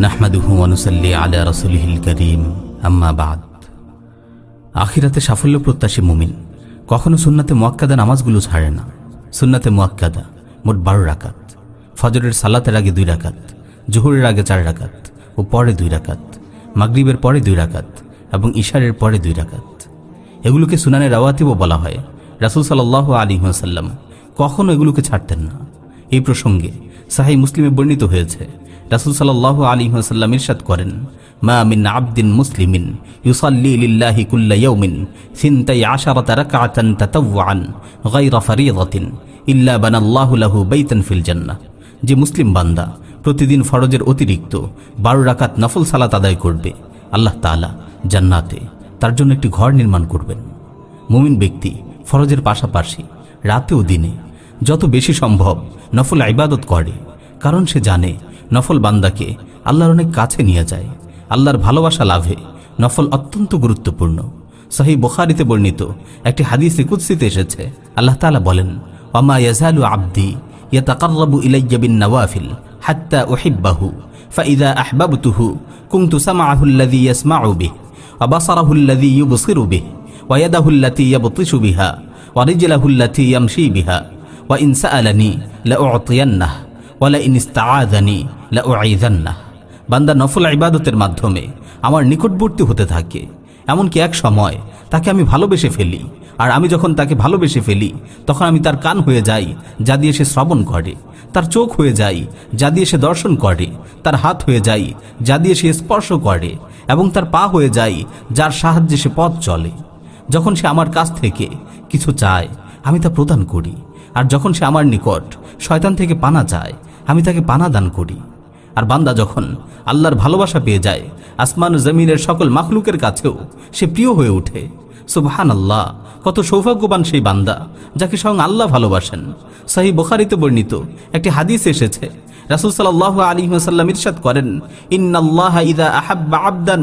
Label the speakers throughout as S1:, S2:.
S1: নাহমাদুহু অনুসল্লি আলা রসুলহিল করিম। আখিরাতে সাফল্য প্রত্যাশী মুমিন। কখনো সুন্নাতে মোয়াক্কাদা নামাজগুলো ছাড়ে না। সুন্নাতে মোয়াক্কাদা মোট বারো রাকাত। ফজরের সালাতের আগে দুই রাকাত, জোহরের আগে চার রাকাত ও পরে দুই রাকাত, মাগরিবের পরে দুই রাকাত এবং ইশারের পরে দুই রাকাত। এগুলোকে সুনানের রাওয়াতিবও বলা হয়। রাসুল সাল্লাহ আলী সাল্লাম কখনো এগুলোকে ছাড়তেন না। এই প্রসঙ্গে সাহাই মুসলিমে বর্ণিত হয়েছে রাসুল সাল্লাহ আলী সাল্লাম ইরশাদ করেন, মা মিন আবদিন মুসলিমিন ইউসাল্লি লিল্লাহি কুল্লা ইয়াউমিন সিনতাই আশারাতা রাকআতান তাতাওয়ান গায়রা ফারিদাতিন ইল্লা বানাল্লাহু লাহু বাইতান ফিল যে মুসলিম বান্দা প্রতিদিন ফরজের অতিরিক্ত বারো রাকাত নফল সালাত আদায় করবে, আল্লাহ তাআলা জান্নাতে তার জন্য একটি ঘর নির্মাণ করবেন। মুমিন ব্যক্তি ফরজের পাশাপাশি রাতে ও দিনে যত বেশি সম্ভব নফল ইবাদত করে, কারণ সে জানে নফল বান্দাকে আল্লাহর অনেক কাছে নিয়ে যায়। আল্লাহর ভালোবাসা লাভে নফল অত্যন্ত গুরুত্বপূর্ণ। সহি বোখারিতে বর্ণিত একটি হাদিসে কুৎসিতে এসেছে, আল্লাহ তালা বলেন অমা ইয়াজালু আব্দি ইয়াতাকাল্লাবু ইলাইয়াবিন নওয়াফিল হাত্তা ওহিব্বাহু ফাইদা আহবাবতুহু কুন্তু সামাহুল্লাদি ইয়াসমাউ বিহ অবাসারাহুল্লাদি ইউবসিরু বিহ ওয়াদাহুল্লাতি ইয়াবতিসু বিহা ওয়ারিজিলাহুল্লাতি ইয়ামশি বিহা, ওয়া ইনসা আলানি লা উতিয়ান্নাহ বান্দা নফল ইবাদতের মাধ্যমে আমার নিকটবর্তী হতে থাকে। এমনকি এক সময় তাকে আমি ভালোবেসে ফেলি। আর আমি যখন তাকে ভালোবেসে ফেলি, তখন আমি তার কান হয়ে যাই, যা দিয়ে সে শ্রবণ করে। তার চোখ হয়ে যাই, যা দিয়ে সে দর্শন করে। তার হাত হয়ে যাই, যা দিয়ে সে স্পর্শ করে। এবং তার পা হয়ে যাই, যার সাহায্যে সে পথ চলে। যখন সে আমার কাছ থেকে কিছু চায়, আমি তা প্রদান করি। আর যখন সে আমার নিকট শয়তান থেকে পানা চায় আমি তাকে পানা দান করি আর বান্দা যখন আল্লাহর ভালোবাসা পেয়ে যায় আসমান ও জমিনের সকল মাখলুকের কাছেও সে প্রিয় হয়ে ওঠে সুবহান আল্লাহ কত সৌভাগ্যবান সেই বান্দা যাকে স্বয়ং আল্লাহ ভালোবাসেন সাহি বোখারিতে বর্ণিত একটি হাদিস এসেছে রাসুল সাল্লাহ আলী সাল্লাম ইরশাদ করেন ইন্নাল্লাহ ইদা আহাব্বা আবদান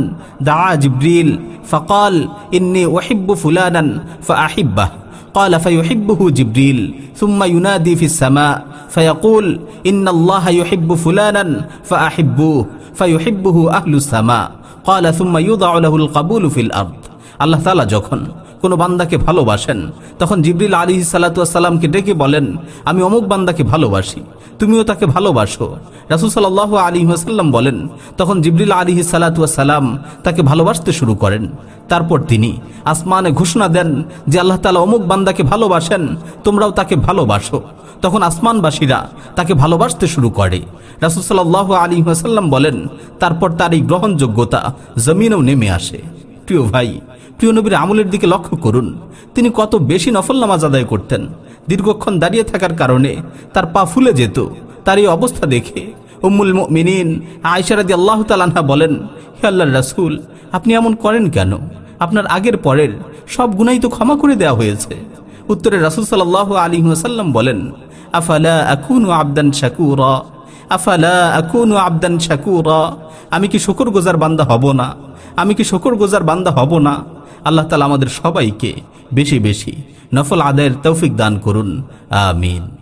S1: দা জিব্রিল ফকাল ইন্নি ওহিব্বু ফুলানান ফাআহিব্বাহ قال فيحبه جبريل ثم ينادي في السماء فيقول إن الله يحب فلانا فأحبوه فيحبه أهل السماء قال ثم يوضع له القبول في الأرض আল্লাহ তালা যখন কোনো বান্দাকে ভালোবাসেন। তখন জিবরিল আলী সাল্লাতামকে ডেকে বলেন, আমি অমুক বান্দাকে ভালোবাসি, তুমিও তাকে ভালোবাসো। রাসুল সাল্লাহ আলী সাল্লাম বলেন, তখন জিবরিল আলী সাল্লাতাম তাকে ভালোবাসতে শুরু করেন। তারপর তিনি আসমানে ঘোষণা দেন যে আল্লাহ তালা অমুক বান্দাকে ভালোবাসেন, তোমরাও তাকে ভালোবাসো। তখন আসমানবাসীরা তাকে ভালোবাসতে শুরু করে। রাসুল সাল্লাহ আলী সাল্লাম বলেন, তারপর তার এই গ্রহণযোগ্যতা জমিনেও নেমে আসে। প্রিয় ভাই, প্রিয় নবীর আমলের দিকে লক্ষ্য করুন। তিনি কত বেশি নফল নামাজ আদায় করতেন। দীর্ঘক্ষণ দাঁড়িয়ে থাকার কারণে তার পা ফুলে যেত। তার এই অবস্থা দেখে উম্মুল মিনিন আয়সারাদি আল্লাহ তালাহা বলেন, হে আল্লাহ রাসুল, আপনি এমন করেন কেন? আপনার আগের পরের সব গুণাই তো ক্ষমা করে দেওয়া হয়েছে। উত্তরে রাসুল সাল্লাহ আলী সাল্লাম বলেন, আফালা আকুন আবদান শাকুরা? আফালা আকুন আবদান শাকুরা? আমি কি শুকর গোজার বান্দা হব না? আমি কি শকর গোজার বান্দা হব না? আল্লাহ তালা আমাদের সবাইকে বেশি বেশি নফল আদায়ের তৌফিক দান করুন। আমিন।